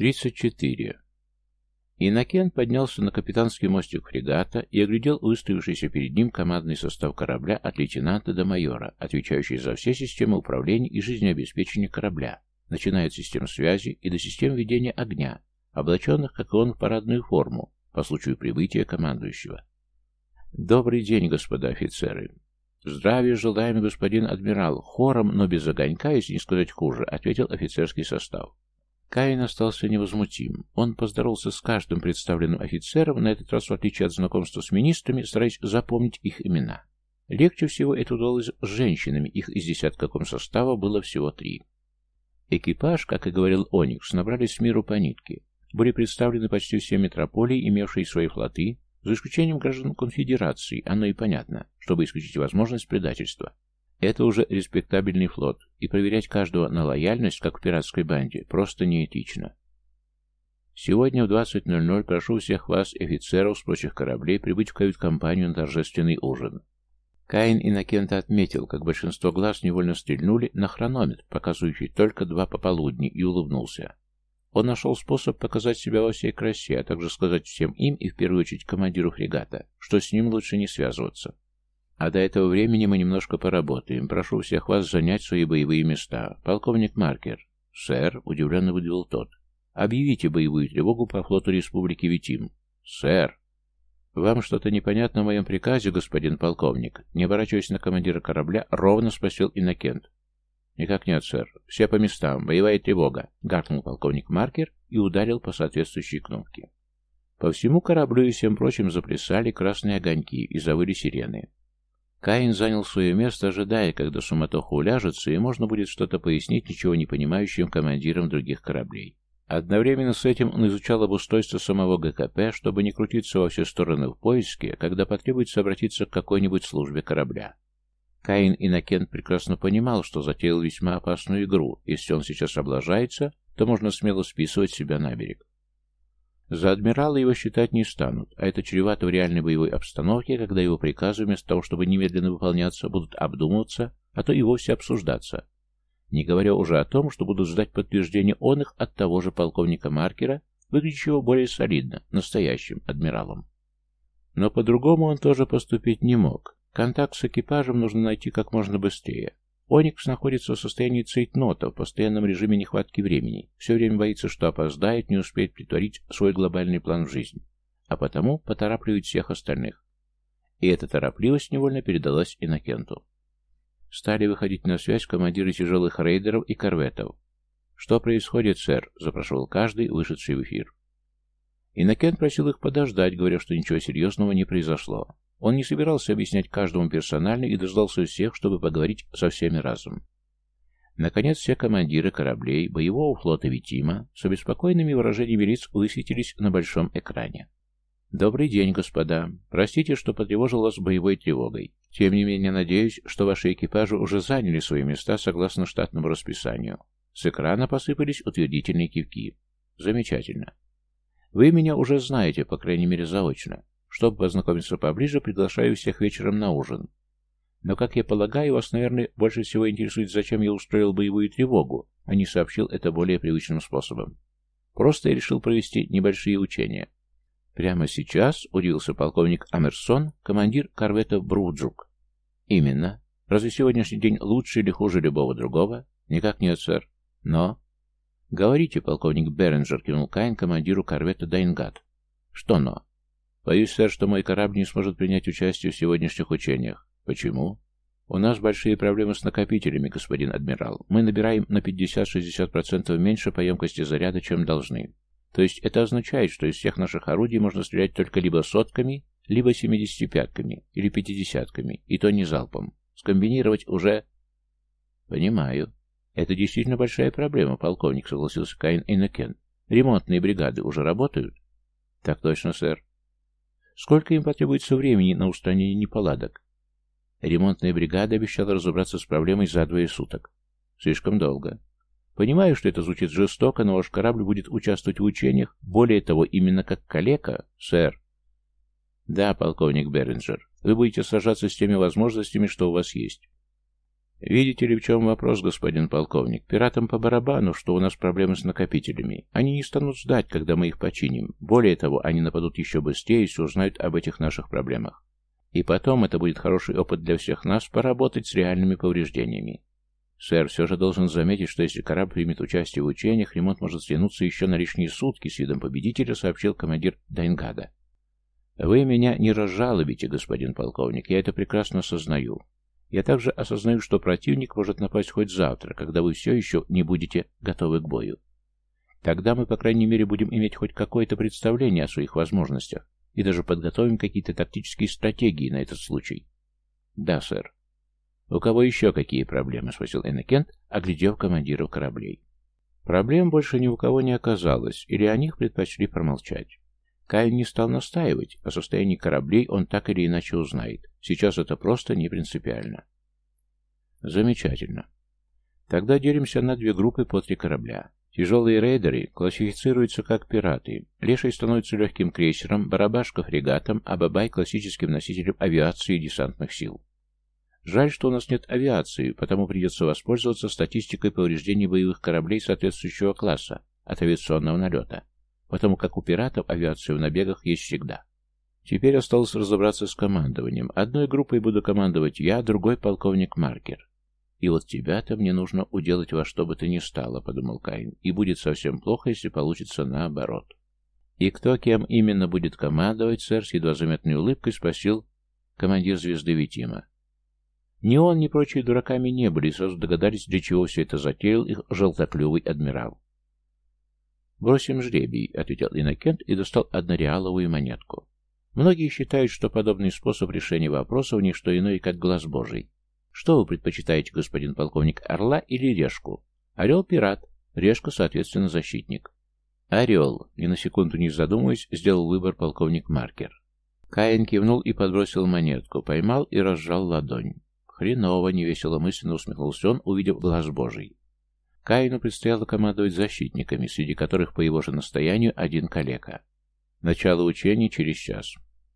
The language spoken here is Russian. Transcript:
34. Иннокен поднялся на капитанский мостик фрегата и оглядел выставившийся перед ним командный состав корабля от лейтенанта до майора, отвечающий за все системы управления и жизнеобеспечения корабля, начиная от систем связи и до систем ведения огня, облаченных, как и он, в парадную форму по случаю прибытия командующего. «Добрый день, господа офицеры!» «Здравия желаем, господин адмирал!» Хором, но без огонька, если не сказать хуже, ответил офицерский состав. Каин остался невозмутим. Он поздоровался с каждым представленным офицером, на этот раз, в отличие от знакомства с министрами, стараясь запомнить их имена. Легче всего это удалось с женщинами, их из десятка состава было всего три. Экипаж, как и говорил Оникс, набрались с миру по нитке. Были представлены почти все метрополии, имевшие свои флоты, за исключением граждан конфедерации, оно и понятно, чтобы исключить возможность предательства. Это уже респектабельный флот, и проверять каждого на лояльность, как в пиратской банде, просто неэтично. Сегодня в 20.00 прошу всех вас, офицеров с прочих кораблей, прибыть в кают-компанию на торжественный ужин. Каин Иннокента отметил, как большинство глаз невольно стрельнули на хронометр, показывающий только два пополудни, и улыбнулся. Он нашел способ показать себя во всей красе, а также сказать всем им, и в первую очередь командиру фрегата, что с ним лучше не связываться. А до этого времени мы немножко поработаем. Прошу всех вас занять свои боевые места. Полковник Маркер. Сэр, удивленно выдвинул тот. Объявите боевую тревогу по флоту Республики Витим. Сэр. Вам что-то непонятно в моем приказе, господин полковник? Не оборачиваясь на командира корабля, ровно спросил Иннокент. «Никак нет, сэр. Все по местам. Боевая тревога», — гаркнул полковник Маркер и ударил по соответствующей кнопке. По всему кораблю и всем прочим заплясали красные огоньки и завыли сирены. Каин занял свое место, ожидая, когда суматоха уляжется, и можно будет что-то пояснить ничего не понимающим командирам других кораблей. Одновременно с этим он изучал обустройство самого ГКП, чтобы не крутиться во все стороны в поиске, когда потребуется обратиться к какой-нибудь службе корабля. Каин Иннокент прекрасно понимал, что затеял весьма опасную игру. Если он сейчас облажается, то можно смело списывать себя на берег. За адмирала его считать не станут, а это чревато в реальной боевой обстановке, когда его приказы вместо того, чтобы немедленно выполняться, будут обдумываться, а то и вовсе обсуждаться. Не говоря уже о том, что будут ждать подтверждения он их от того же полковника Маркера, выглядящего более солидно, настоящим адмиралом. Но по-другому он тоже поступить не мог. Контакт с экипажем нужно найти как можно быстрее. Оникс находится в состоянии цейтнота, в постоянном режиме нехватки времени. Все время боится, что опоздает, не успеет притворить свой глобальный план в жизнь. А потому поторапливает всех остальных. И эта торопливость невольно передалась Иннокенту. Стали выходить на связь командиры тяжелых рейдеров и корветов. «Что происходит, сэр?» – запрашивал каждый, вышедший в эфир. Иннокент просил их подождать, говоря, что ничего серьезного не произошло. Он не собирался объяснять каждому персонально и дождался всех, чтобы поговорить со всеми разом. Наконец, все командиры кораблей боевого флота Витима с обеспокоенными выражениями лиц высветились на большом экране. «Добрый день, господа. Простите, что потревожил вас боевой тревогой. Тем не менее, надеюсь, что ваши экипажи уже заняли свои места согласно штатному расписанию». С экрана посыпались утвердительные кивки. «Замечательно. Вы меня уже знаете, по крайней мере, заочно. Чтобы познакомиться поближе, приглашаю всех вечером на ужин. Но, как я полагаю, вас, наверное, больше всего интересует, зачем я устроил боевую тревогу, а не сообщил это более привычным способом. Просто я решил провести небольшие учения. Прямо сейчас удивился полковник Амерсон, командир корвета Бруджук. Именно. Разве сегодняшний день лучше или хуже любого другого? Никак нет, сэр. Но... Говорите, полковник Беренджер, кивнул Кайн командиру корвета Дайнгат. Что но? Боюсь, сэр, что мой корабль не сможет принять участие в сегодняшних учениях. Почему? У нас большие проблемы с накопителями, господин адмирал. Мы набираем на 50-60% меньше по емкости заряда, чем должны. То есть это означает, что из всех наших орудий можно стрелять только либо сотками, либо 75-ками или 50-ками, и то не залпом. Скомбинировать уже... Понимаю. Это действительно большая проблема, полковник, согласился Каин Иннокен. Ремонтные бригады уже работают? Так точно, сэр. Сколько им потребуется времени на устранение неполадок? Ремонтная бригада обещала разобраться с проблемой за двое суток. Слишком долго. Понимаю, что это звучит жестоко, но ваш корабль будет участвовать в учениях, более того, именно как калека, сэр. Да, полковник Бернджер, вы будете сражаться с теми возможностями, что у вас есть. Видите ли, в чем вопрос, господин полковник? Пиратам по барабану, что у нас проблемы с накопителями. Они не станут ждать, когда мы их починим. Более того, они нападут еще быстрее, если узнают об этих наших проблемах. И потом это будет хороший опыт для всех нас поработать с реальными повреждениями. Сэр, все же должен заметить, что если корабль примет участие в учениях, ремонт может стянуться еще на лишние сутки, с видом победителя сообщил командир Дайнгада. Вы меня не разжалобите, господин полковник, я это прекрасно осознаю. Я также осознаю, что противник может напасть хоть завтра, когда вы все еще не будете готовы к бою. Тогда мы, по крайней мере, будем иметь хоть какое-то представление о своих возможностях и даже подготовим какие-то тактические стратегии на этот случай. Да, сэр. У кого еще какие проблемы? Спросил Эннекент, оглядев командиров кораблей. Проблем больше ни у кого не оказалось, или о них предпочли промолчать. Каин не стал настаивать, о состоянии кораблей он так или иначе узнает. Сейчас это просто не принципиально. Замечательно. Тогда делимся на две группы по три корабля. Тяжелые рейдеры классифицируются как пираты. Леший становится легким крейсером, Барабашка фрегатом, а Бабай классическим носителем авиации и десантных сил. Жаль, что у нас нет авиации, потому придется воспользоваться статистикой повреждений боевых кораблей соответствующего класса от авиационного налета потому как у пиратов авиация в набегах есть всегда. Теперь осталось разобраться с командованием. Одной группой буду командовать я, другой полковник Маркер. И вот тебя-то мне нужно уделать во что бы то ни стало, подумал Каин, и будет совсем плохо, если получится наоборот. И кто кем именно будет командовать, сэр, с едва заметной улыбкой спросил командир звезды Витима. Ни он, ни прочие дураками не были, и сразу догадались, для чего все это затеял их желтоклювый адмирал. «Бросим жребий», — ответил Иннокент и достал однореаловую монетку. Многие считают, что подобный способ решения вопросов не что иное, как глаз божий. Что вы предпочитаете, господин полковник, орла или решку? Орел — пират, решка, соответственно, защитник. Орел, ни на секунду не задумываясь, сделал выбор полковник Маркер. Каин кивнул и подбросил монетку, поймал и разжал ладонь. Хреново, невесело мысленно усмехнулся он, увидев глаз божий. Каину предстояло командовать защитниками, среди которых по его же настоянию один калека. Начало учений через час.